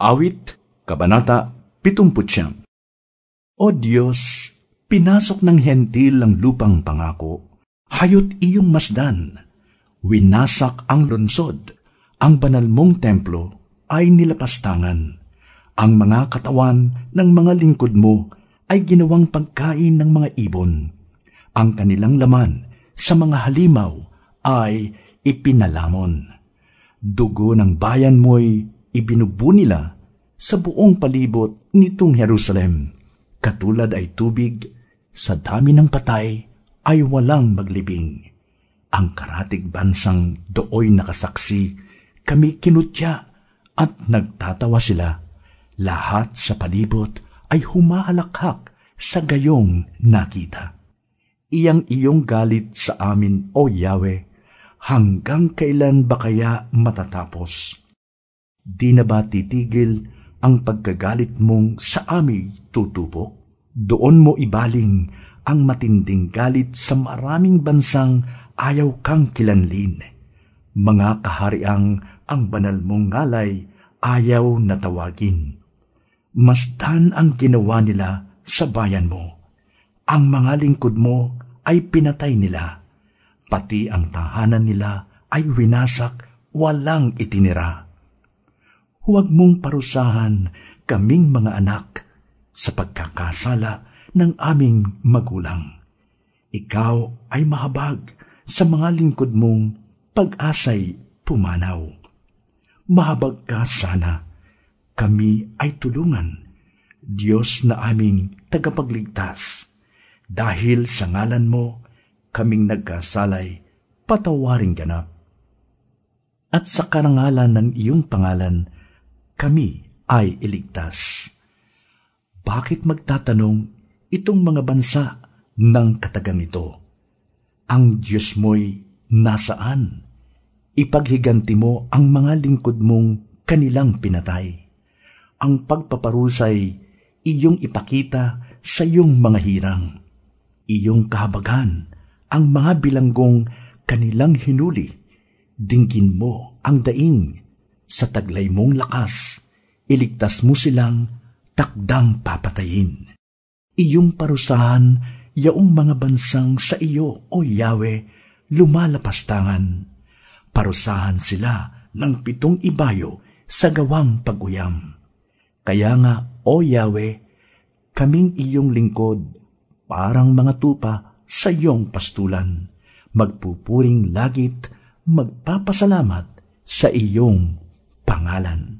Awit, Kabanata 70 O Diyos, pinasok ng hentil ang lupang pangako, hayot iyong masdan, winasak ang lunsod, ang banal mong templo ay nilapastangan. Ang mga katawan ng mga lingkod mo ay ginawang pagkain ng mga ibon. Ang kanilang laman sa mga halimaw ay ipinalamon. Dugo ng bayan mo'y ibinubo nila sa buong palibot nitong Jerusalem. Katulad ay tubig, sa dami ng patay ay walang maglibing. Ang karatig bansang dooy nakasaksi, kami kinutya at nagtatawa sila. Lahat sa palibot ay humahalakhak sa gayong nakita. Iyang iyong galit sa amin, O Yahweh, hanggang kailan ba kaya matatapos? Di na ba titigil ang pagkagalit mong sa amin tutupok? Doon mo ibaling ang matinding galit sa maraming bansang ayaw kang kilanlin. Mga kahariang ang banal mong ngalay ayaw na tawagin. Masdan ang ginawa nila sa bayan mo. Ang mga lingkod mo ay pinatay nila. Pati ang tahanan nila ay winasak, walang itinira huwag mong parusahan kaming mga anak sa pagkakasala ng aming magulang. Ikaw ay mahabag sa mga lingkod mong pag-asay pumanaw. Mahabag ka sana, kami ay tulungan, Diyos na aming tagapagligtas. Dahil sa ngalan mo, kaming nagkasalay, patawaring ganap. At sa karangalan ng iyong pangalan, kami ay iligtas. Bakit magtatanong itong mga bansa ng katagang ito? Ang Diyos mo'y nasaan? Ipaghiganti mo ang mga lingkod mong kanilang pinatay. Ang pagpaparusay iyong ipakita sa iyong mga hirang. Iyong kahabagan ang mga bilanggong kanilang hinuli. Dinggin mo ang daing sa taglay mong lakas, iligtas mo silang takdang papatayin. Iyong parusahan, yaong mga bansang sa iyo, O Yahweh, lumalapastangan. Parusahan sila ng pitong ibayo sa gawang pag-uyam. Kaya nga, O Yahweh, kaming iyong lingkod, parang mga tupa sa iyong pastulan, magpupuring lagit, magpapasalamat sa iyong pangalan.